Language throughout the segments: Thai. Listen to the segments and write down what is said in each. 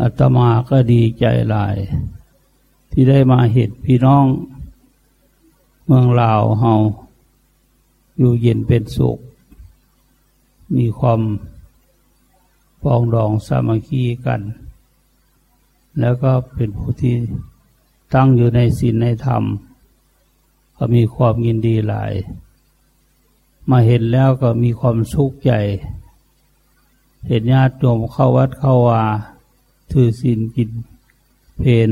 อาตมาก็ดีใจหลาย ที่ได้มาเห็นพี่น้อง เมืองลาวเฮาอยู่เย็นเป็นสุข มีความปองดองสามัคคีกัน แล้วก็เป็นผู้ที่ตั้งอยู่ในศีลในธรรม ก็มีความยินดีหลาย มาเห็นแล้วก็มีความสุขใจ เห็นญาติโยมเข้าวัดเข้าวา ถือศีลกินเพน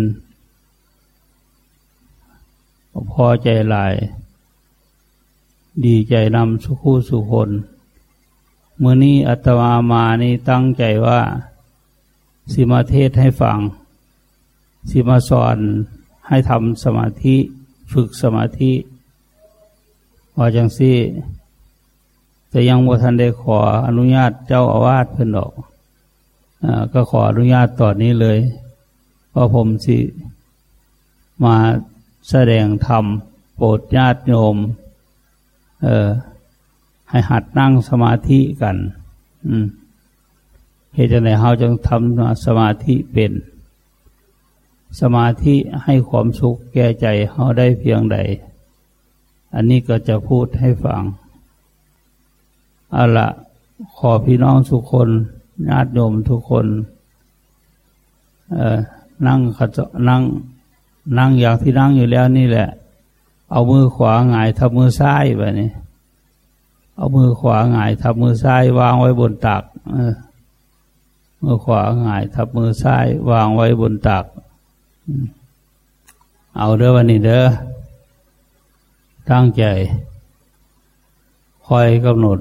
พอใจหลาย ดีใจนำสุขู่สุคนเมื่อนี้อัตมามานี่ตั้งใจว่า สิมาเทศให้ฟัง สิมาสอนให้ทำสมาธิฝึกสมาธิว่าจังซี่แต่ยังบ่ทันได้ขออนุญาตเจ้าอาวาสเพิ่นดอก ก็ขออนุญาตตอนนี้เลยเพราะผมสิมาแสดงธรรมโปรดญาติโยม เออ ให้หัดนั่งสมาธิกัน อืมเหตุใดเราจึงทำสมาธิเป็น สมาธิให้ความสุขแก่ใจเขาได้เพียงใด อันนี้ก็จะพูดให้ฟังเอาละขอพี่น้องทุกคน ญาติโยมทุกคนนั่งขจนั่ง นั่งอย่างที่นั่งอยู่แล้วนี่แหละ เอามือขวาหงายทับมือซ้ายแบบนี้ เอามือขวาหงายทับมือซ้ายวางไว้บนตักมือขวาหงายทับมือซ้ายวางไว้บนตัก เอาเด้อวันนี้เด้อตั้งใจ คอยกำหนด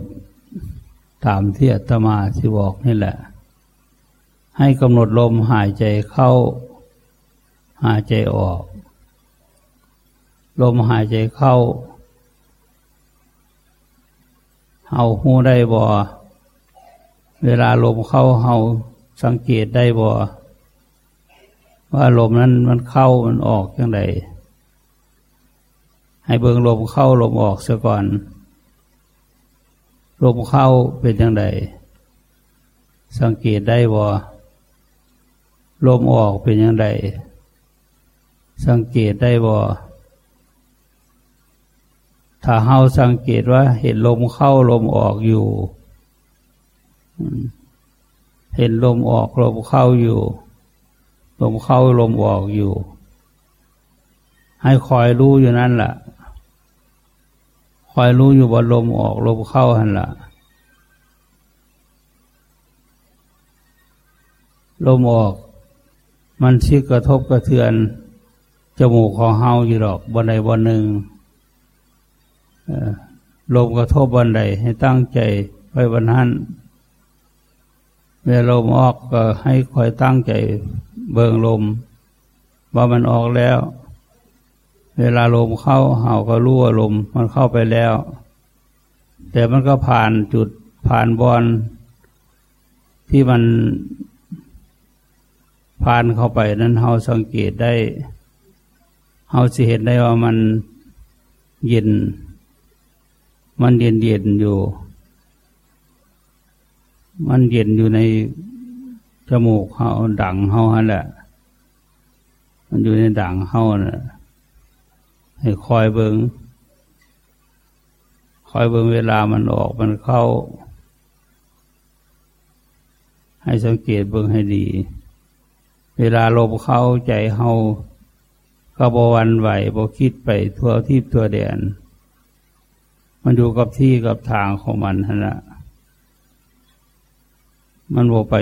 ตามที่อาตมาที่บอกนี่แหละ ให้กำหนดลมหายใจเข้า หายใจออก ลมหายใจเข้า เฮาหูได้บ่เวลาลมเข้าเฮาสังเกตได้บ่ว่าลมนั้นมันเข้ามันออกยังไงให้เบิ่งลมเข้าลมออกซะก่อน ลมเข้าเป็นยังไงสังเกตได้บ่ลมออกเป็นยังไงสังเกตได้บ่ถ้าเฮาสังเกตว่า เห็นลมเข้าลมออกอยู่ เห็นลมออกลมเข้าอยู่ ลมเข้าลมออกอยู่ ให้คอยรู้อยู่นั่นแหละ คอยรู้อยู่ว่าลมออกลมเข้าหันละลมออก มันชิกระทบกระเทือน จมูกของเฮาอยู่หรอกบันใดบันหนึ่งลมกระทบวันใดให้ตั้งใจไว้วันนั้นเมื่อลมออกก็ให้คอยตั้งใจเบิงลม ว่ามันออกแล้ว เวลาลมเข้าเห่าก็รู้ว่าลมมันเข้าไปแล้ว แต่มันก็ผ่านจุดผ่านบอลที่มันผ่านเข้าไปนั้นเฮาสังเกตได้เฮาสิเห็นได้ว่ามันเย็น มันเย็นเย็นอยู่ มันเย็นอยู่ในจมูกเขาดังเขาฮะแหละ มันอยู่ในดังเขาน่ะ ให้คอยเบิงคอยเบิงเวลามันออกมันเข้า ให้สังเกตเบิงให้ดี เวลาลมเข้าใจเขาก็บวันไหวบคิดไปทั่วทิพทั่วแดน มันอยู่กับที่กับทางของมันนะมันโวไป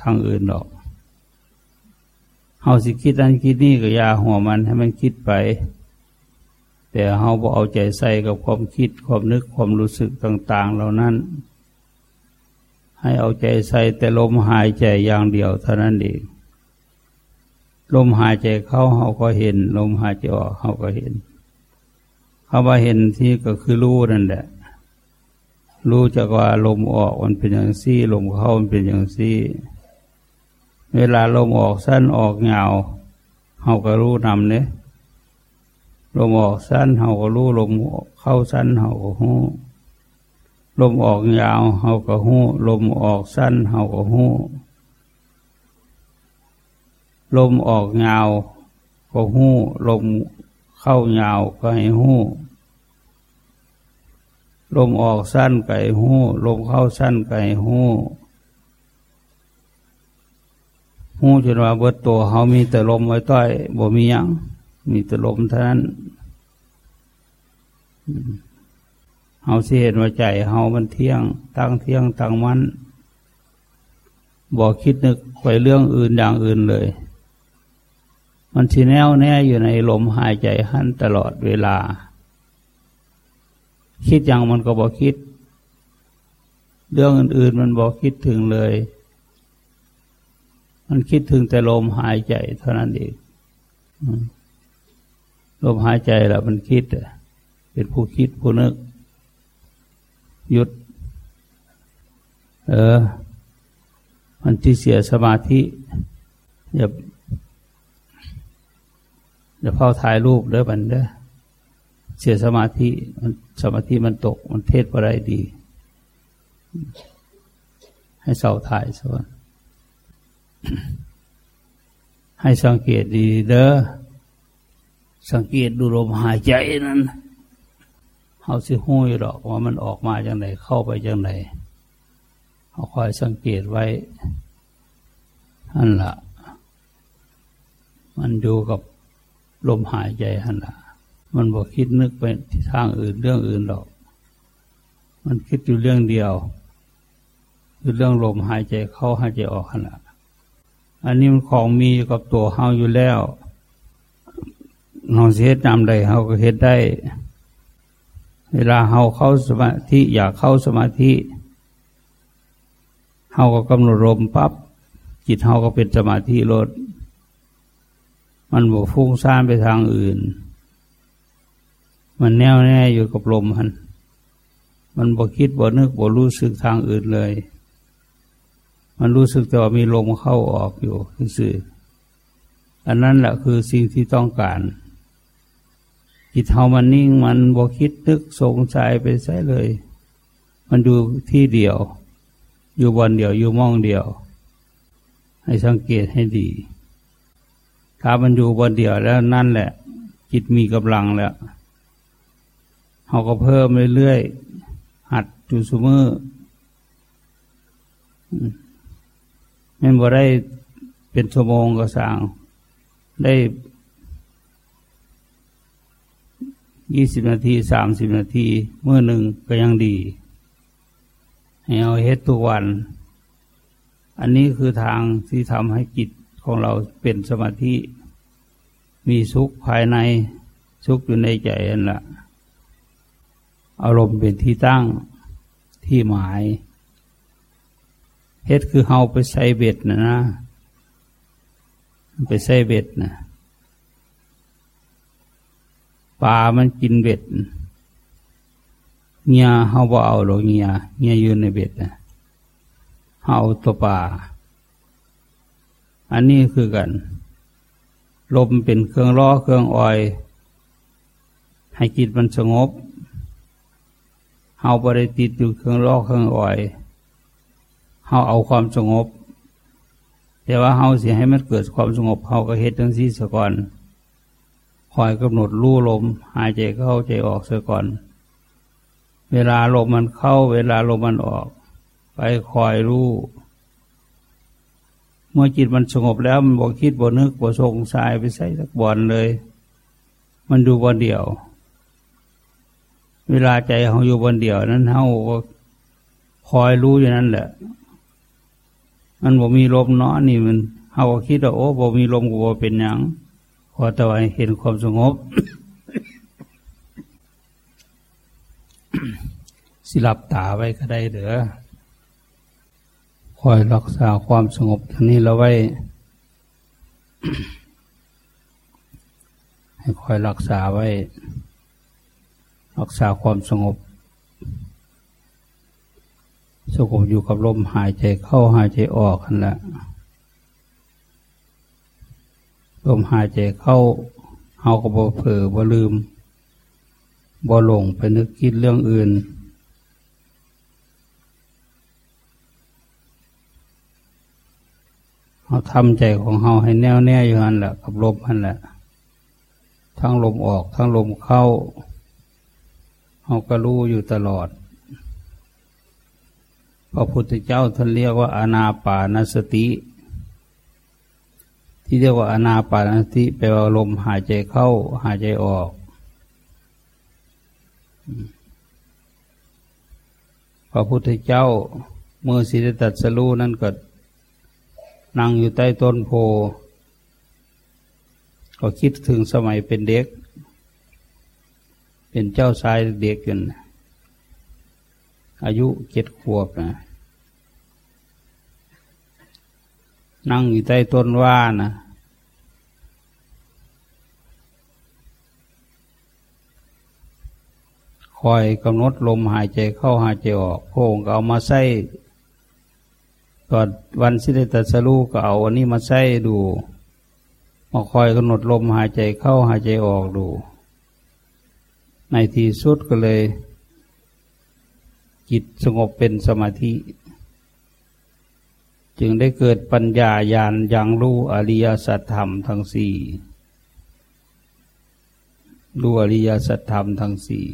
ทางอื่นหรอกเฮาสิคิดนั้นคิดนี่ก็ยาหัวมันให้มันคิดไป แต่เฮาบ่เอาใจใส่กับความคิดความนึกความรู้สึกต่าง ๆ เหล่านั้น ให้เอาใจใส่แต่ลมหายใจอย่างเดียวเท่านั้นเองลมหายใจเข้าเฮาก็เห็น ลมหายใจออกเฮาก็เห็นคำว่าเห็นที่ก็คือรู้นั่นแหละ รู้จากว่าลมออกมันเป็นอย่างซี่ ลมเข้ามันเป็นอย่างซี่ เวลาลมออกสั้นออกยาวเขาก็รู้นำเนี่ย ลมออกสั้นเขาก็รู้ลมเข้าสั้นเขาก็หู้ลมออกยาวเขาก็หู้ลมออกสั้นเขาก็หู้ลมออกยาวก็หู้ลมเข้ายาวก็ให้หู้ลมออกสั้นไก่หู้ลมเข้าสั้นไก่หู้หู้จนว่าเบิดตัวเขามีแต่ลมไว้ต้อยบ่มียัง มีแต่ลมเท่านั้นเฮาสิเห็นว่าใจเฮามันเที่ยง ตั้งเที่ยงตั้งมันบอกคิดนึกไปเรื่องอื่นอย่างอื่นเลย มันทีแน่วแน่อยู่ในลมหายใจหันตลอดเวลา คิดอย่างมันก็บอกคิด เรื่องอื่น ๆ มันบอกคิดถึงเลย มันคิดถึงแต่ลมหายใจเท่านั้นเอง ลมหายใจแล้วมันคิด เป็นผู้คิดผู้นึก หยุด เออ มันที่เสียสมาธิ อย่าอย่าเฝ้าถ่ายรูปเด้อบันเด้อเสียสมาธิมันสมาธิมันตก มันเทศอะไรดี ให้เสาถ่ายส่วนให้สังเกตดีเด้อ สังเกตดูลมหายใจนั้นเขาสิหู้ยหรอกว่ามันออกมาจากไหนเข้าไปจากไหนเขาคอยสังเกตไว้นั่นละมันอยู่กับลมหายใจนั่นละมันบอกคิดนึกไปทางอื่นเรื่องอื่นหรอก มันคิดอยู่เรื่องเดียว คือเรื่องลมหายใจเข้าหายใจออกขนาดอันนี้มันของมีกับตัวเฮาอยู่แล้ว เราเสียจำได้เฮาก็เฮ็ดได้ เวลาเฮาเข้าสมาธิอยากเข้าสมาธิเฮาก็กำหนดลมปับ๊บจิตเฮาก็เป็นสมาธิลด มันบกฟุ้งซ่านไปทางอื่น มันแน่วแน่อยู่กับลมมันมันบกคิดบกนึกบกรู้สึกทางอื่นเลย มันรู้สึกแต่ว่ามีลมเข้าออกอยู่คืออันนั้นแหละคือสิ่งที่ต้องการ จิตเฮามันนิ่งมันบกคิดนึกสงสัยไปใส่เลย มันดูที่เดียว อยู่บนเดียวอยู่มองเดียว ให้สังเกตให้ดี ถ้ามันอยู่บนเดียวแล้วนั่นแหละ จิตมีกำลังแล้วเขาก็เพิ่มเรื่อยๆหัดจูสมือไม่บ่ได้เป็นชั่วโมงก็สั่งได้ ยี่สิบนาทีสามสิบนาทีเมื่อหนึ่งก็ยังดี ให้เอาเฮ็ดทุกวัน อันนี้คือทางที่ทำให้จิตของเราเป็นสมาธิ มีสุขภายในสุขอยู่ในใจนั่นแหละอารมณ์เป็นที่ตั้งที่หมายเฮ็ดคือเฮาไปใส่เบ็ดนะนะ ไปใส่เบ็ดนะ ปลามันกินเบ็ดเงียเฮาบ่เอาหรอกเงียเงียยู่ในเบ็ดนะเฮาตัวปลาอันนี้คือกัน ลมเป็นเครื่องล้อเครื่องออย ให้จิตมันสงบเฮาบริติดอยู่เครื่องล้อเครื่องออยเฮาเอาความสงบ แต่ว่าเฮาเสียให้มันเกิดความสงบเฮาก็เฮ็ดทั้งสี่สก่อน คอยกำหนดรู้ลม หายใจเข้าใจออกเสียก่อน เวลาลมมันเข้า เวลาลมมันออก ไปคอยรู้เมื่อจิตมันสงบแล้วมันบอกคิดบ่นึกบ่สงสายไปใส่สักบอลเลย มันดูบนเดียว เวลาใจเขาอยู่บนเดียวนั้นเขาก็คอยรู้อย่างนั้นแหละ มันบ่มีลมเนาะนี่มันเขาก็คิดว่าโอ้บ่มีลมกูบ่เป็นอย่าง พอต่ว่าเห็นความสงบ สิหลับตาไว้ก็ได้เด้อคอยรักษาความสงบทางนี้เราไว้ ให้คอยรักษาไว้ รักษาความสงบ สงบอยู่กับลมหายใจเข้าหายใจออกนั่นแหละ ลมหายใจเข้าเฮาก็บ่เผลอบ่ลืมบ่หลงไปนึกคิดเรื่องอื่นเราทำใจของเราให้แน่วแน่อยู่นั่นแหละกับลมนั่นแหละ ทั้งลมออก ทั้งลมเข้าเราก็รู้อยู่ตลอด พระพุทธเจ้าท่านเรียกว่าอนาปานสติ ที่เรียกว่าอนาปานสติแปลว่าลมหายใจเข้า หายใจออก พระพุทธเจ้าเมื่อสิริตัดสรูนั่นก็นั่งอยู่ใต้ต้นโพ ก็คิดถึงสมัยเป็นเด็ก เป็นเจ้าชายเด็กกันอายุเจ็ดขวบนะนั่งอยู่ใต้ต้นว่านะ คอยกำหนดลมหายใจเข้าหายใจออกพงเอามาใส่ก่อนวันสิได้ตัสรู้ก็เอาอันนี้มาใส่ดูมาคอยกำหนดลมหายใจเข้าหายใจออกดู ในที่สุดก็เลย จิตสงบเป็นสมาธิ จึงได้เกิดปัญญาญาณยังรู้อริยสัจธรรมทั้งสี่รู้อริยสัจธรรมทั้งสี่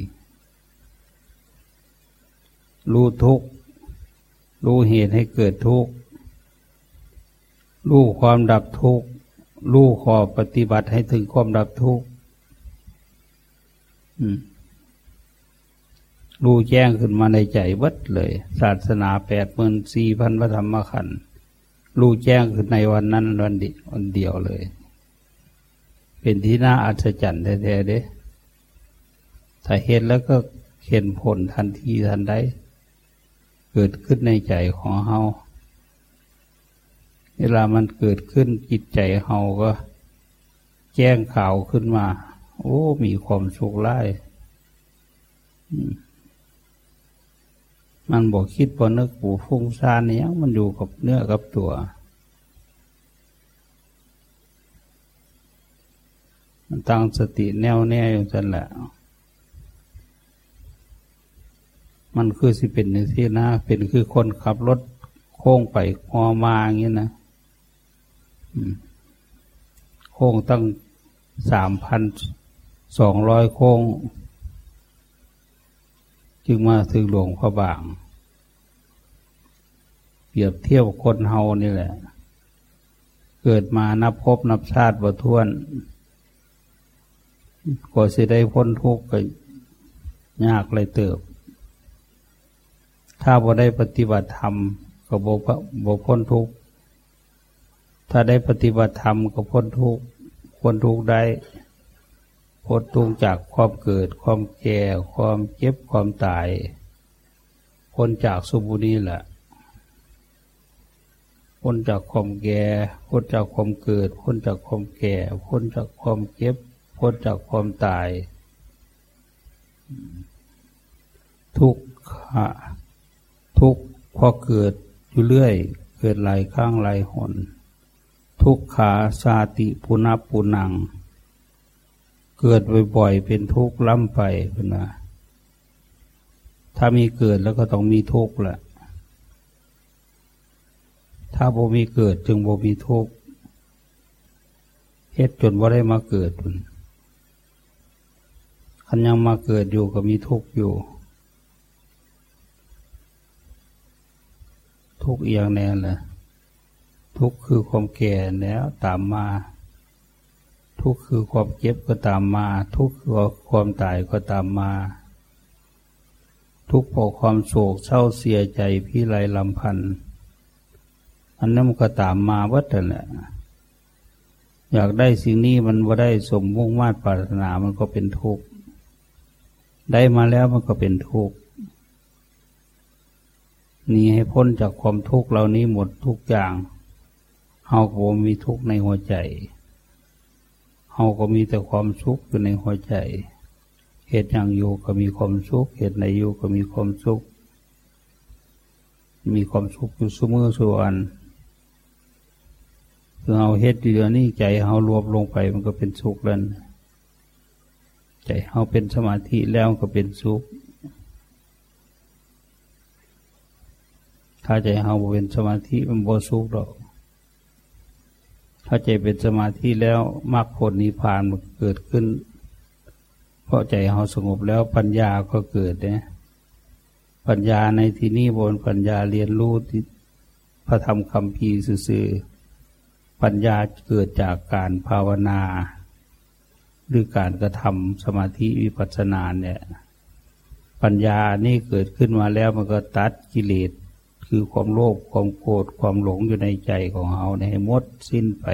รู้ทุกข์ รู้เหตุให้เกิดทุกข์ รู้ความดับทุกข์ รู้ขอปฏิบัติให้ถึงความดับทุกข์รู้แจ้งขึ้นมาในใจวัดเลย ศาสนาแปดหมื่นสี่พันพระธรรมขันธ์รู้แจ้งขึ้นในวันนั้นวันเดีวันเดียวเลย เป็นที่น่าอัศจรรย์แท้ๆเด้ถ้าเห็นแล้วก็เห็นผลทันทีทันใด เกิดขึ้นในใจของเฮาเวลามันเกิดขึ้นจิตใจเฮาก็ แจ้งข่าวขึ้นมา โอ้ มีความสุขไล่มันบอกคิดบอนึกปูฟุ้งซ่านเนี่ยมันอยู่กับเนื้อกับตัว มันตั้งสติแน่วแน่อยู่จนแหละ มันคือสิเป็นในที่นะเป็นคือคนขับรถโค้งไปคอมาอย่างนี้นะโค้งตั้งสามพันสองร้อยโค้ง จึงมาถึงหลวงพระบาง เปรียบเทียบคนเฮานี่แหละ เกิดมานับพบนับชาติบ่ท้วนก็สิได้พ้นทุกข์ก็ยากเลยเติบ ถ้าบ่ได้ปฏิบัติธรรมก็บ่บ่พ้นทุกข์ถ้าได้ปฏิบัติธรรมก็พ้นทุกข์พ้นทุกข์ได้พ้นทุกข์จากความเกิด ความแก่ ความเจ็บความตายพ้นจากสุบุนีแหละพ้นจากความแก่พ้นจากความเกิดพ้นจากความแก่พ้นจากความเจ็บพ้นจากความตาย ทุกข์ ทุกข์พอเกิดอยู่เรื่อย เกิดหลายข้างหลายหน ทุกขาสาติปุณปุนัง เกิดบ่อยๆเป็นทุกข์ล้ำไปเป็นว่าถ้ามีเกิดแล้วก็ต้องมีทุกข์แหละถ้าบ่มีเกิดจึงบ่มีทุกข์เฮ็ดจนว่าได้มาเกิดคันยังมาเกิดอยู่ก็มีทุกข์อยู่ ทุกเอียงแน่เลยทุกคือความแก่แล้วตามมา ทุกคือความเจ็บก็ตามมา ทุกคือความตายก็ตามมา ทุกเพราะความโศกเศร้าเสียใจพี่ไรลำพันธ์อันนั้นมันก็ตามมาวัดแหละอยากได้สิ่งนี้มันว่าได้สมมุ่งมาตรปรารถนามันก็เป็นทุกข์ได้มาแล้วมันก็เป็นทุกข์ นีให้พ้นจากความทุกข์เหล่านี้หมดทุกอย่างเฮาก็มีทุกข์ในหัวใจเฮาก็มีแต่ความสุขอยู่ในหัวใจ เหตุอย่างอยู่ก็มีความสุข เหตุในอยู่ก็มีความสุข มีความสุขอยู่สมอส่วนคือเอาเหตุเดียวนี้ใจเฮารวบลงไปมันก็เป็นสุขแล้วใจเฮาเป็นสมาธิแล้วก็เป็นสุข ถ้าใจเฮาเป็นสมาธิมันบ่สุขดอกถ้าใจเป็นสมาธิแล้วมรรคผลนิพพานมันเกิดขึ้น เพราะใจเราสงบแล้วปัญญาก็เกิดเนี่ยปัญญาในที่นี้บนปัญญาเรียนรู้ที่พระธรรมคำพีสื่อปัญญาเกิดจากการภาวนา หรือการกระทำสมาธิวิปัสสนาเนี่ยปัญญานี่เกิดขึ้นมาแล้วมันก็ตัดกิเลส คือความโลภความโกรธความหลงอยู่ในใจของเราในหมดสิ้นไป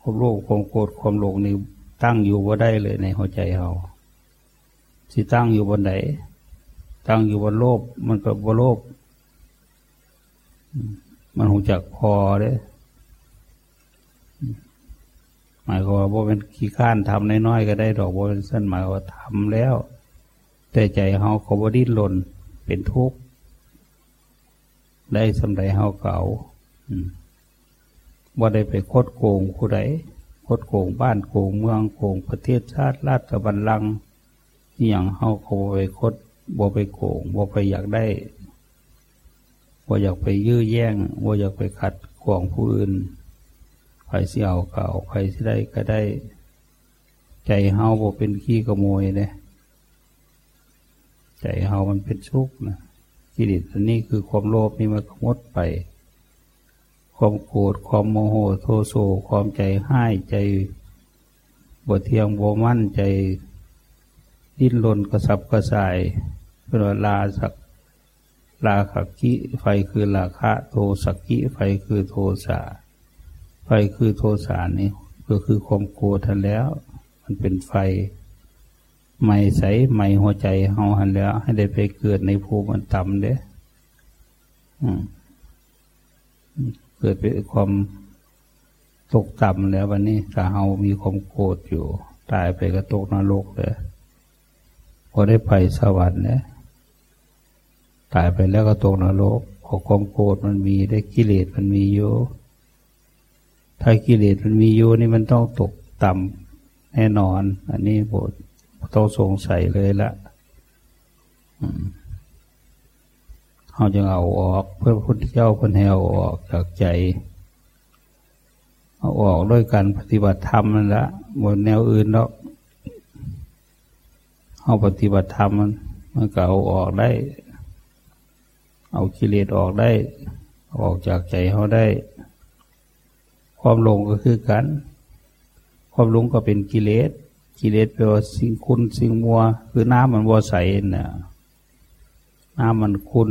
ความโลภความโกรธความหลงนี่ตั้งอยู่ว่าได้เลยในหัวใจเราสิตั้งอยู่บนไหน ตั้งอยู่บนโลภมันก็บนโลภมันหงจักพอเด้หมายความว่าเป็นขี้ข้านทำน้อยๆก็ได้ดอกว่าเป็นสั้นหมายว่าทำแล้ว แต่ใจเขาเขาบดิ้นหล่น เป็นทุกข์ได้สำไรเฮาเก่าว่าได้ไปโคดโกงผู้ใดโคดโกงบ้านโกงเมืองโกงประเทศชาติราชบัลลังก์อย่างเฮาเขาไปโคดบ่ไปโกงบ่ไปอยากได้บ่อยากไปยื้อแย่งบ่อยากไปขัดขวางผู้อื่นใครเสียวเก่าใครที่ได้ก็ได้ ใจเฮาบ่เป็นขี้ขโมยเนี่ย ใจเฮามันเป็นทุกข์นะกิเลสอันนี้คือความโลภนี่มันหมดไป ความโกรธความโมโหโทโสความใจให้ใจบวเทียงบวมั่นใจดิ้นรนกระสับกระส่ายเป็นลาสักลาขักิไฟคือราคะโทสักกิไฟคือโทสะไฟคือโทสานี่ก็คือความโกรธทันแล้ว มันเป็นไฟ ไม่ใสไม่หัวใจเฮาหันแล้ว ให้ได้ไปเกิดในภูมิต่ำเด้เกิดเป็นความตกต่ำแล้ววันนี้ถ้าเฮามีความโกรธอยู่ ตายไปก็ตกนรกเลยพอได้ไปสวรรค์เนี่ยตายไปแล้วก็ตกนรกพอความโกรธมันมีได้กิเลสมันมีอยู่ถ้ากิเลสมันมีอยู่นี่มันต้องตกต่ำแน่นอน อันนี้บท ต้องสงสัยเลยละเขาจึงเอาออก เพื่อพุทธเจ้าพันแหวออกจากใจ เอาออกด้วยการปฏิบัติธรรมนั่นละบนแนวอื่นแล้วเอาปฏิบัติธรรมมันมันก็เอาออกได้ เอากิเลสออกได้ ออกจากใจเขาได้ ความหลงก็คือกัน ความหลงก็เป็นกิเลส กิเลสแปลว่าสิ่งคุณสิ่งมัว คือน้ำมันวัใสเนี่ยน้ำมันคุณ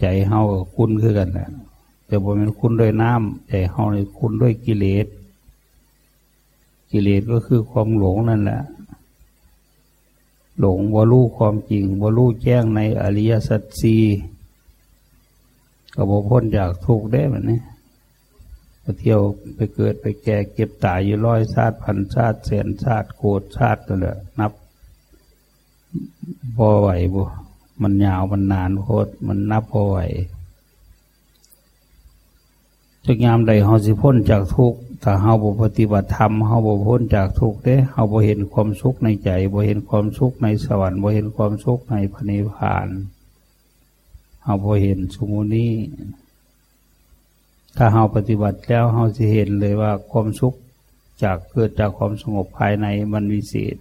ใจเฮากับคุณคือกันแหละแต่บ่เป็นคุณด้วยน้ำใจเฮาเลยคุณด้วยกิเลส กิเลสก็คือความหลงนั่นแหละหลงว่ารู้ความจริงว่ารู้แจ้งในอริยสัจสีก็บ่พ้นจากทุกข์ได้แบบนี้ ไปเที่ยวไปเกิดไปแก่เก็บตายอยู่ร้อยชาติพันชาติแสนชาติโกดชาตินั่นแหละนับพอไหวบุมันยาวมันนานโคตรมันนับพอไหวจะงามใดเฮาสิพ้นจากทุกข์ถ้าเฮาบ่ปฏิบัติธรรมเฮาบ่พ้นจากทุกข์เด้เฮาบ่เห็นความสุขในใจบ่เห็นความสุขในสวรรค์บ่เห็นความสุขในพระนิพพานเฮาบ่เห็นสมุนี้ ถ้าเราปฏิบัติแล้วเราจะเห็นเลยว่าความสุขจากเกิดจากความสงบภายในมันวิเศษ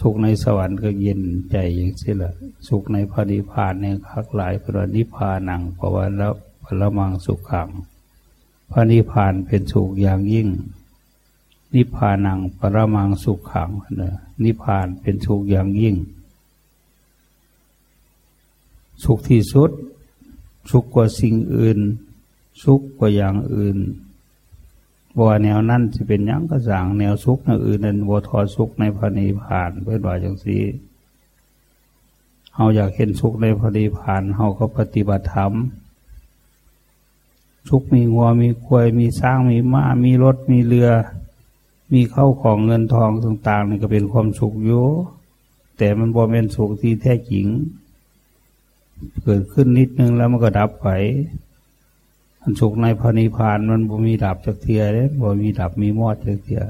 สุขในสวรรค์ก็เย็นใจอย่างนี้แหละสุขในพระนิพพานเนี่ยคักหลายพระนิพพานังเพระว่าแล้วพระมังสุขขัง พระนิพพานเป็นสุขอย่างยิ่ง นิพพานังปรมังสุขขังเนะนิพพานเป็นสุขอย่างยิ่ง สุขที่สุด สุขกว่าสิ่งอื่น สุขกว่าอย่างอื่นบ่แนวนั้นจะเป็นยังก็สั่งแนวสุขแนอื่นนั้นบ่ทอสุขในพระนิพพานเพื่อนว่าจังสีเฮาอยากเห็นสุขในพระนิพพานเฮาก็ปฏิบัติธรรมสุขมีงัวมีควายมีสร้างมีม้ามีรถมีเรือ มีเข้าของเงินทองต่างๆนี่ก็เป็นความสุขอยู่แต่มันบ่เป็นสุขที่แท้จริง เกิดขึ้นนิดนึงแล้วมันก็ดับไปอันสุขในพระนิพพานมันบ่มีดับจากเทียเลยบ่มีดับมีมอดจากเทีย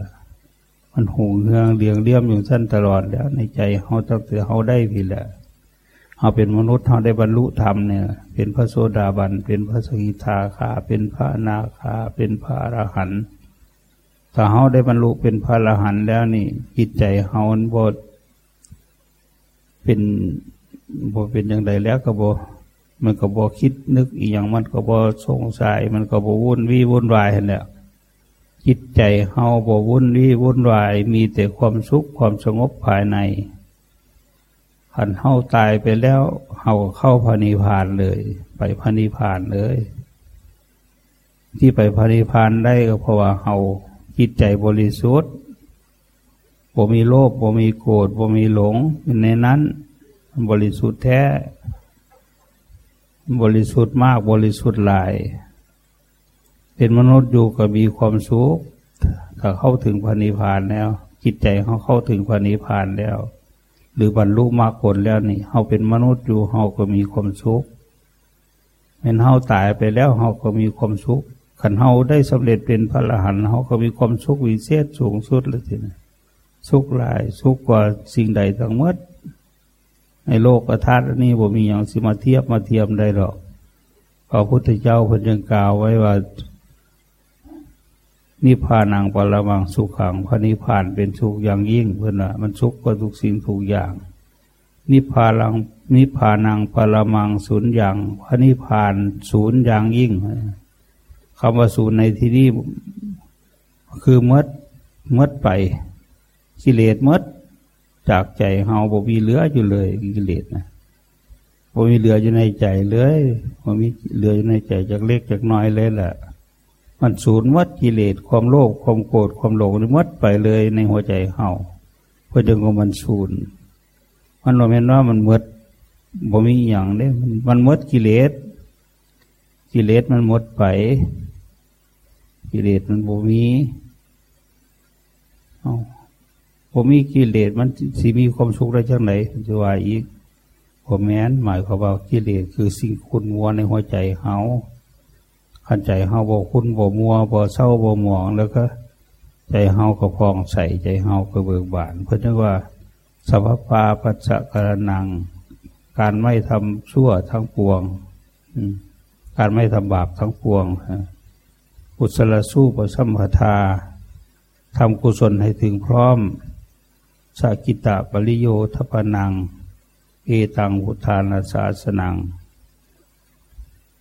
มันหงเฮืองเลียงเลี่ยมอยู่สั้นตลอดแล้ว ในใจเขาตั้งแต่เขาได้พีแหละเราเป็นมนุษย์เราได้บรรลุธรรมเนี่ย เป็นพระโสดาบัน เป็นพระสกิทาคาเป็นพระนาคาเป็นพระอรหันต์ถ้าเขาได้บรรลุเป็นพระอรหันต์แล้วนี่จิตใจเขาบดเป็น บเป็นอย่างใดแล้วก็บมันก็บอคิดนึกอีกอย่างมันก็บอสงสัยมันก็บอวุ่นวี่วุ่นวายเห็นแล้วจิตใจเฮาบอวุ่นวี่วุ่นวาย มีแต่ความสุขความสงบภายในขันเฮาตายไปแล้วเฮาเข้าพระนิพพานเลย ไปพระนิพพานเลย ที่ไปพระนิพพานได้ก็เพราะว่าเฮาจิตใจบริสุทธิ์บ่มีโลภบ่มีโกรธบ่มีหลงในนั้น บริสุทธิ์แท้ บริสุทธิ์มากบริสุทธิ์หลาย เป็นมนุษย์อยู่ก็มีความสุขถ้าเข้าถึงพระนิพพานแล้ว จิตใจเขาเข้าถึงพระนิพพานแล้ว หรือบรรลุมรรคผลแล้วนี่เขาเป็นมนุษย์อยู่เขาก็มีความสุขเป็นเขาตายไปแล้วเขาก็มีความสุขขันเขาได้สำเร็จเป็นพระอรหันต์เขาก็มีความสุขวิเศษสูงสุดเลยทีนี้สุขหลาย สุขกว่าสิ่งใดทั้งหมด ในโลกธาตุนี้ผมมีอย่างสิมาเทียบมาเทียมได้หรอกพระพุทธเจ้าพันยังกล่าวไว้ว่านิพพานังปรมังสุขังพระนิพพานเป็นสุขอย่างยิ่งเพื่อนว่ามันสุขกว่าทุกสิ่งทุกอย่าง นิพพานังนิพพานังปรมังศูนย์อย่างพระนิพพานศูนย์อย่างยิ่งคำว่าศูนย์ในที่นี้คือมดมดไปกิเลสมด จากใจเฮาบ่มีเหลืออยู่เลยกิเลสนะบ่มีเหลืออยู่ในใจเลยบ่มีเหลืออยู่ในใจจากเล็กจากน้อยเลยแหละมันสูญมดกิเลสความโลภความโกรธความหลงมดไปเลยในหัวใจเฮาเพื่อจึงว่ามันสูญมันเราเห็นว่ามันมดบ่มีอย่างเด้มันมันมดกิเลสกิเลสมันหมดไป กิเลสมันบ่มีเอา ผมมีกิเลสมันสิมีความสุขได้จังไหนจะว่าอีกผมแม้นหมายความว่ากิเลสคือสิ่งคุณมัวในหัวใจเฮาขันใจเฮาบ่คุณบ่มัวบ่เศร้าบ่หมองแล้วก็ ใจเฮาก็พองใสใจเฮาก็เบิกบาน เพราะนั้นว่าสัพพาปัจจกรนัง การไม่ทำชั่วทั้งปวงการไม่ทำบาปทั้งปวงกุศลสู้ประสัมปทาทำกุศลให้ถึงพร้อม สกิตะปริโยทปนัง เอตังพุทธานาสาสนัง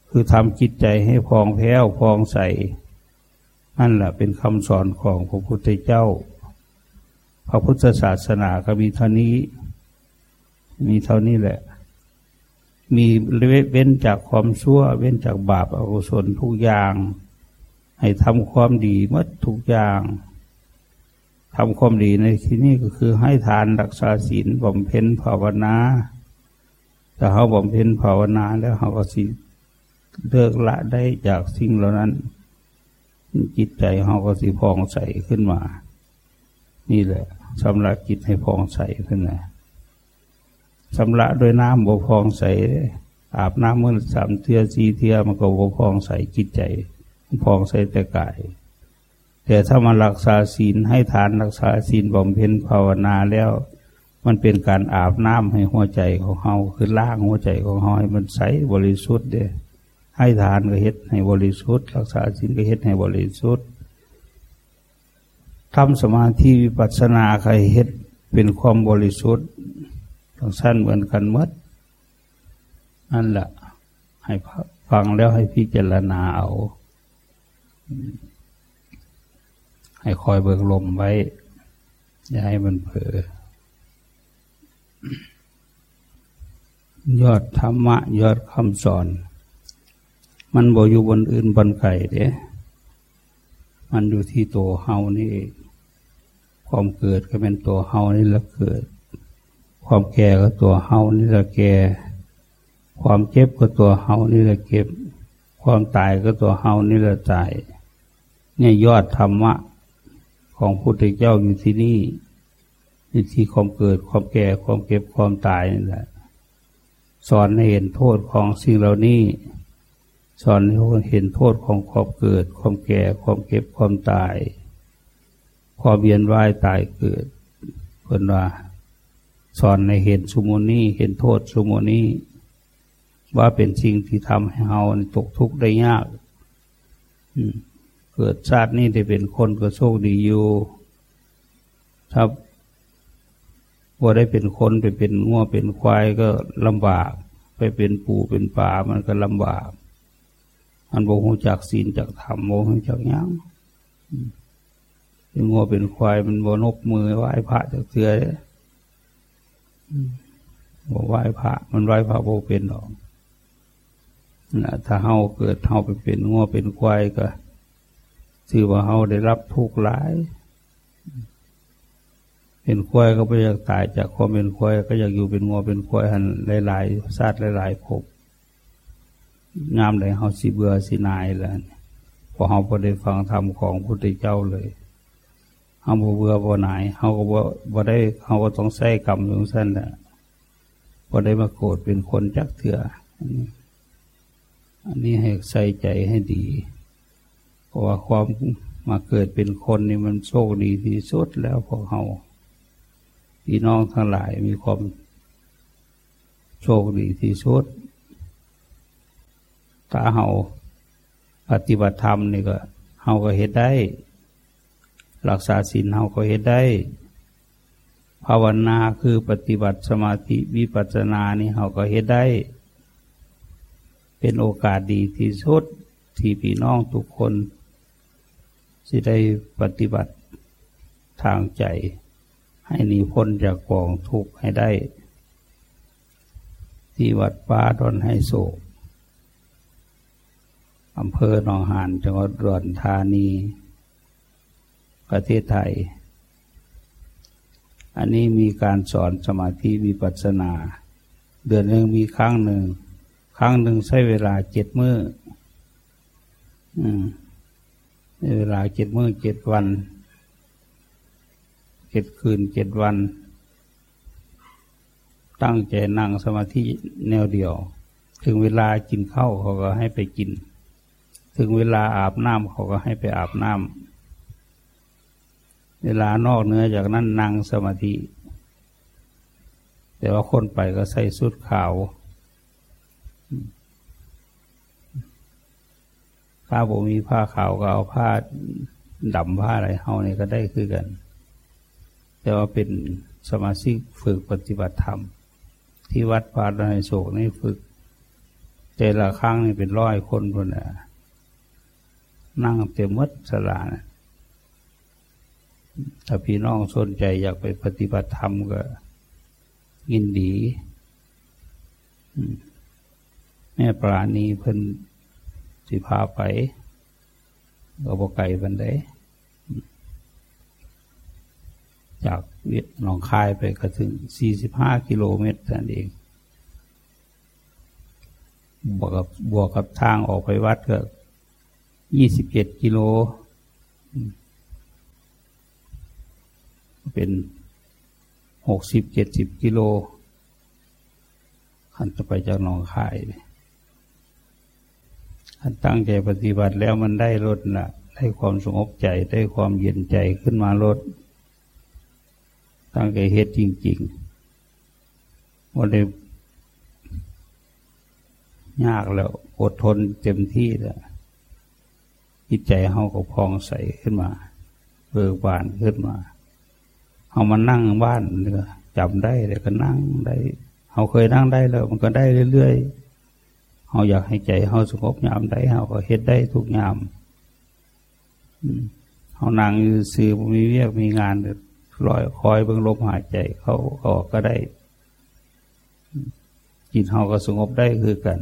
คือทำจิตใจให้พองแผ้วพองใสนั่นแหละเป็นคำสอนของพระพุทธเจ้า พระพุทธศาสนาก็มีเท่านี้ มีเท่านี้แหละ มีเว้นจากความชั่ว เว้นจากบาปอกุศลทุกอย่าง ให้ทำความดีมัดทุกอย่าง ทำความดีในที่นี้ก็คือให้ทานรักษาศีลบำเพ็ญภาวนาแต่เขาบำเพ็ญภาวนาแล้วเขาก็สิเลิกละได้จากสิ่งเหล่านั้น จิตใจเขาก็สิพองใสขึ้นมา นี่แหละสำระจิตให้พองใสขึ้นมาสำระโดยน้ำบวพองใส อาบน้ำเมื่อสามเทียสี่เทียมันก็บวพองใสจิตใจ พองใสแต่กาย แต่ถ้ามารักษาศีลให้ทานรักษาศีลบำเพ็ญภาวนาแล้ว มันเป็นการอาบน้ำให้หัวใจของเฮาคือล้างหัวใจของเฮาให้มันใสบริสุทธิ์เด้ให้ทานก็เฮ็ดให้บริสุทธิ์ รักษาศีลก็เฮ็ดให้บริสุทธิ์ทำสมาธิวิปัสสนาใครเฮ็ดเป็นความบริสุทธิ์ทั้งสั้นเหมือนกันมดนั่นแหละให้ฟังแล้วให้พิจารณาเอา ให้คอยเบิกลมไว้ อย่าให้มันเผลอยอดธรรมะ ยอดคำสอน มันบ่อยู่บนอื่นบนไก่เด้มันอยู่ที่ตัวเฮานี่ความเกิดก็เป็นตัวเฮานี่ละเกิด ความแก่ก็ตัวเฮานี่ละแก่ ความเจ็บก็ตัวเฮานี่ละเก็บ ความตายก็ตัวเฮานี่ละตาย เนี่ยยอดธรรมะ ของพุทธเจ้าอยู่ที่นี่อยู่ที่ความเกิดความแก่ความเก็บความตายนี่แหละสอนให้เห็นโทษของสิ่งเหล่านี้ สอนให้เห็นโทษของความเกิด ความแก่ความเก็บความตาย ความเวียนว่ายตายเกิดเพื่อนว่า สอนในเห็นสุโมนี้เห็นโทษสุโมนี้ว่าเป็นสิ่งที่ทำให้เฮาตกทุกข์ได้ยาก เกิดชาตินี้ได้เป็นคนก็โชคดีอยู่ ถ้าว่าได้เป็นคนไปเป็นงัวเป็นควายก็ลำบาก ไปเป็นปูเป็นป่ามันก็ลำบาก มันบ่งจากศีลจากธรรมบ่งจากยังเป็นงัวเป็นควายมันบ่นกมือไหว้พระจากเถื่อบ่ไหว้พระ มันไหว้พระบ่เป็นหรอกนะถ้าเฮาเกิดเฮาไปเป็นงัวเป็นควายก็ ถือว่าเฮาได้รับทุกข์หลาย เป็นควายก็ไม่อยากตายจากความเป็นควายก็อยากอยู่เป็นงัวเป็นควายหันหลายๆชาติหลายๆภพงามเลยเฮาสิเบื่อสินายแล้วพอเฮาพอได้ฟังธรรมของพุทธเจ้าเลยเฮาบ่เบื่อบ่นายเฮาก็บ่บ่ได้เฮาก็ต้องใส่กรรมอยู่สั้นแหละบ่ได้มาโกรธเป็นคนจักเถื่ออันนี้ให้ใส่ใจให้ดี เพราะว่าความมาเกิดเป็นคนนี่มันโชคดีที่สุดแล้วพวกเฮาพี่น้องทั้งหลายมีความโชคดีที่สุดถ้าเฮาปฏิบัติธรรมนี่ก็เฮาก็เห็นได้ รักษาศีลเฮาก็เห็นได้ ภาวนาคือปฏิบัติสมาธิวิปัสสนานี่เฮาก็เห็นได้ เป็นโอกาสดีที่สุดที่พี่น้องทุกคน จะได้ปฏิบัติทางใจ ให้หนีพ้นจากกองทุกข์ให้ได้ ที่วัดป่าดอนให้โศกอำเภอหนองหานจังหวัดอุดรธานี ประเทศไทย อันนี้มีการสอนสมาธิวิปัสสนา เดือนหนึ่งมีครั้งหนึ่ง ครั้งหนึ่งใช้เวลาเจ็ดมื้ออืม เวลาเจ็ดมื้อเจ็ดวันเจ็ดคืนเจ็ดวัน ตั้งใจนั่งสมาธิแนวเดียว ถึงเวลากินข้าวเขาก็ให้ไปกิน ถึงเวลาอาบน้ำเขาก็ให้ไปอาบน้ำเวลานอกเนื้อจากนั้นนั่งสมาธิ แต่ว่าคนไปก็ใส่สุดขาว ถ้าผมมีผ้าขาวก็เอาผ้าดำผ้าอะไรเฮาเนี่ยก็ได้คือกัน แต่ว่าเป็นสมาชิกฝึกปฏิบัติธรรม ที่วัดพาดในโศกนี่ฝึก แต่ละครั้งนี่เป็นร้อยคนคนน่ะนั่งเต็มมัดสลานะถ้าพี่น้องสนใจอยากไปปฏิบัติธรรมก็ยินดีแม่ปราณีเพิ่น สิพาไปก็บกไก่บันไดจากเวียดหนองคายไปก็ถึงสี่สิบห้ากิโลเมตรนั่นเอง บวกกับบวกกับทางออกไปวัดก็ยี่สิบเจ็ดกิโล เป็นหกสิบเจ็ดสิบกิโลขันจะไปจากหนองคายขัน ตั้งใจปฏิบัติแล้วมันได้ลดนะได้ความสงบใจได้ความเย็นใจขึ้นมาลด ตั้งใจเฮ็ดจริงๆว่าได้ยากแล้วอดทนเต็มที่แล้วจิตใจเฮาก็พองใสขึ้นมา เบิกบานขึ้นมาเฮามานั่งบ้านเนี่ยจำได้เลยก็นั่งได้เฮาเคยนั่งได้แล้ว มันก็ได้เรื่อยๆ เฮาอยากให้ใจเฮาสงบยามได้เฮาก็เฮ็ดได้ทุกยามเฮานั่งอยู่สื่อมีเวียกมีงานลอยคอยเบิ่งลมหายใจเขาออกก็ได้จิตเฮาก็สงบได้คือกัน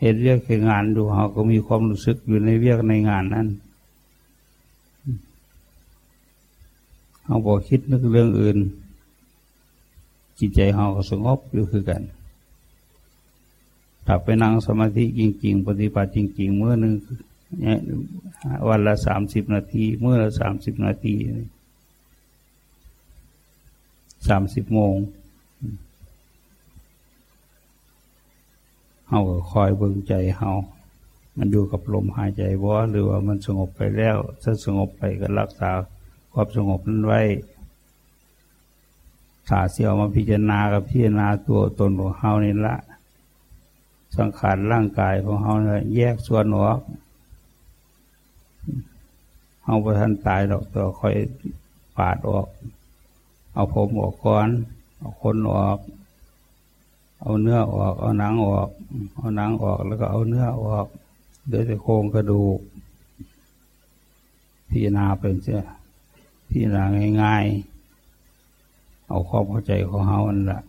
เห็นเรียกเหงานดูเขาก็มีความรู้สึกอยู่ในเรียกในงานนั้นเขาบอกคิดนึกเรื่องอื่น จิตใจเขาก็สงบอยู่คือกันถ้าไปนั่งสมาธิจริง ๆ ปฏิบัติจริง ๆ เมื่อหนึ่งวันละสามสิบนาทีเมื่อละสามสิบนาทีสามสิบโมงเฮาก็คอยเบิ่งใจเฮามันอยู่กับลมหายใจบ่หรือว่ามันสงบไปแล้ว ถ้าสงบไปก็รักษาความสงบนั้นไว้ ถ้าเสียวมาพิจารณากับพิจารณาตัวตนของเฮานี่ละ สังขารร่างกายของเฮาเนี่ยแยกส่วนออกเฮาประทันตายดอกตัวคอยปาดออก เอาผมออกก่อน เอาคนออก เอาเนื้อออก เอาหนังออก เอาหนังออกแล้วก็เอาเนื้อออกเหลือแต่โครงกระดูกพิจารณาเป็นเสียพิจารณาง่ายๆ เอาความเข้าใจของเฮาอันละ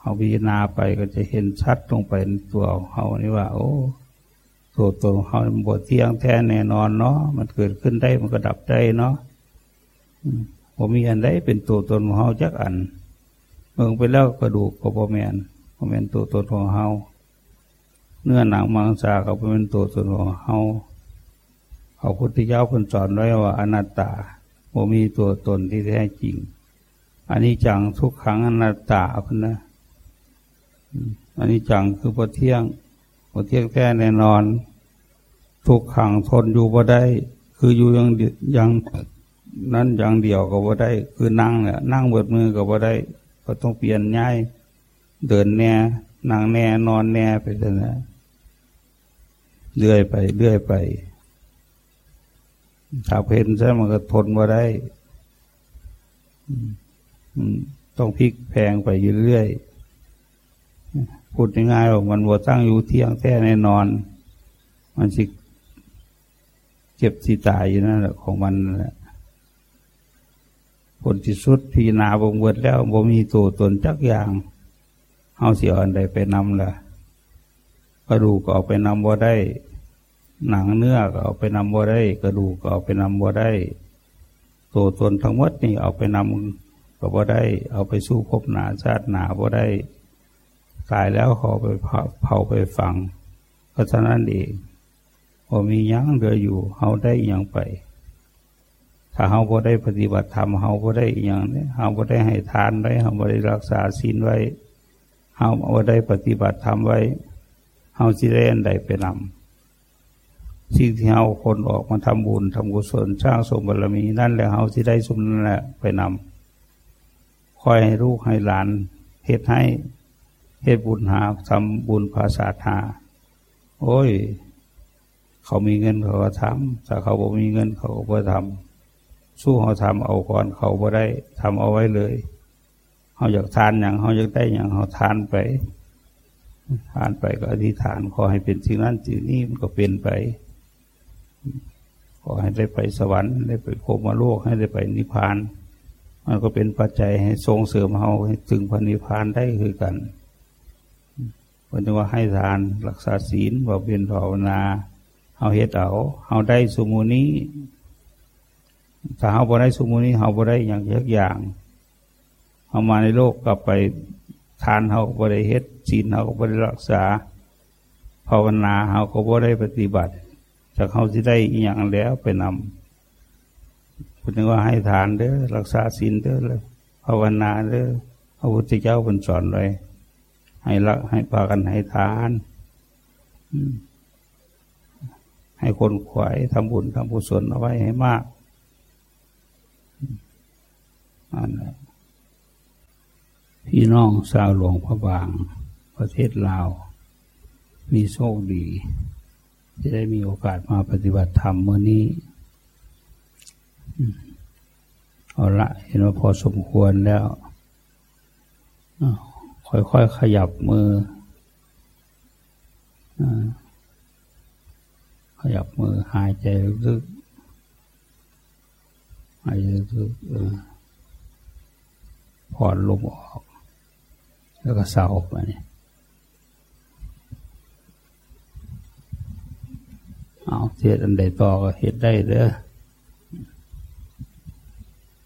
เอาพิจารณาไปก็จะเห็นชัดลงไปในตัวเฮานี่ว่า โอ้ตัวตนของเขาบทเที่ยงแท้แน่นอนเนาะมันเกิดขึ้นได้มันก็ดับได้เนาะผมมีอันใดเป็นตัวตนของเขาจักอันเมืองไปแล้วกระดูกก็พอแมนพอแมนตัวตนของเขาเนื้อหนังมังสาก็เป็นตัวตนของเขาเขาพุทธเจ้าคนสอนไว้ว่าอนัตตาผมมีตัวตนที่แท้จริง อันนี้จังทุกครั้งอนัตตาคุณนะอันนี้จังคือพอเที่ยงพอเที่ยงแท้แน่นอน ทุกขังทนอยู่บ่ได้ คืออยู่ยังยังนั้นอย่างเดียวก็บ่ได้ คือนั่งเนี่ยนั่งเบิดมือก็บ่ได้ ก็ต้องเปลี่ยนย้ายเดินแน่นั่งแน่นอนแน่ไปเถอะนะเลื่อยไปเลื่อยไปถ้าเพนใช่มันก็ทนมาได้ ต้องพลิกแพงไปเรื่อยๆพูดง่ายๆว่ามันวัวตั้งอยู่เที่ยงแท้แน่นอน มันสิเจ็บสิตายอยู่นั่นแหละของมันแหละผลที่สุดพีนาบงเวดแล้วบ่มีตัวตนจักอย่างเอาเสียอันใดไปนำล่ะกระดูกก็เอาไปนำบ่ได้ หนังเนื้อก็เอาไปนำบ่ได้ กระดูกก็เอาไปนำบ่ได้ ตัวตนทั้งหมดนี่เอาไปนำ ก็บ่ได้เอาไปสู้พบหนาชาติหนาบ่ได้ตายแล้วเขาไปเผาไปฝังเพราะฉะนั้นเองพอมียังเหลืออยู่เขาได้ยังไป ถ้าเขาบ่ได้ปฏิบัติธรรมเขาบ่ได้อย่างนี้เขาบ่ได้ให้ทานไว้เขาบ่ได้รักษาศีลไว้เขาบ่ได้ปฏิบัติธรรมไว้เขาสิได้อันใดไปนำสิ่งที่เขาคนออกมาทำบุญทำกุศลสร้างสมบารมีนั่นแหละเขาสิได้สมนั่นแหละไปนำ คอยให้ลูกให้หลานเหตุให้เหตุบุญหาทำบุญภาษาทาโอ้ย เขามีเงินเขาก็ทำถ้าเขาบ่มีเงินเขาก็บ่ทำสู้เขาทำเอาก่อนเขาบ่ได้ทำเอาไว้เลยเขาอยากทานอย่างเขาอยากได้อย่างเขาทานไปทานไปก็อธิษฐานขอให้เป็นสิ่งนั้นสิ่งนี้มันก็เป็นไปขอให้ได้ไปสวรรค์ได้ไปโคมาโลกให้ได้ไปนิพพาน มันก็เป็นปัจจัยให้ทรงเสริมเขาให้ถึงพระนิพพานได้คือกันเพราะว่าให้ทานรักษาศีลบำเพ็ญภาวนาเอาเฮ็ดเอาเอาได้สมุนี้ถ้าเอาบ่ได้สมุนี้เอาบ่ได้อย่างยักอย่างเอามาในโลกกลับไปทานเขาบ่ได้เฮ็ดศีลเขาบ่ได้รักษา ภาวนาเขาก็บ่ได้ปฏิบัติจากเขาที่ได้อย่างแล้วไปนำ พูดถึงว่าให้ทานเด้อรักษาศีลเด้อเลยภาวนาเด้อพระพุทธเจ้าเป็นสอนไว้ให้ละให้พากันให้ทานให้คนขวายทำบุญทำบุญส่วนเอาไว้ให้มากอันพี่น้องชาวหลวงพระบาง ประเทศลาว มีโชคดี จะได้มีโอกาสมาปฏิบัติธรรมเมื่อนี้ เอาละเห็นว่าพอสมควรแล้ว ค่อยๆขยับมือขยับมือหายใจลึกหายใจลึกผ่อนลมออก แล้วก็เศร้าออกมาเนี่ยเอาเทศอันใดต่อก็เหตุได้เด้อ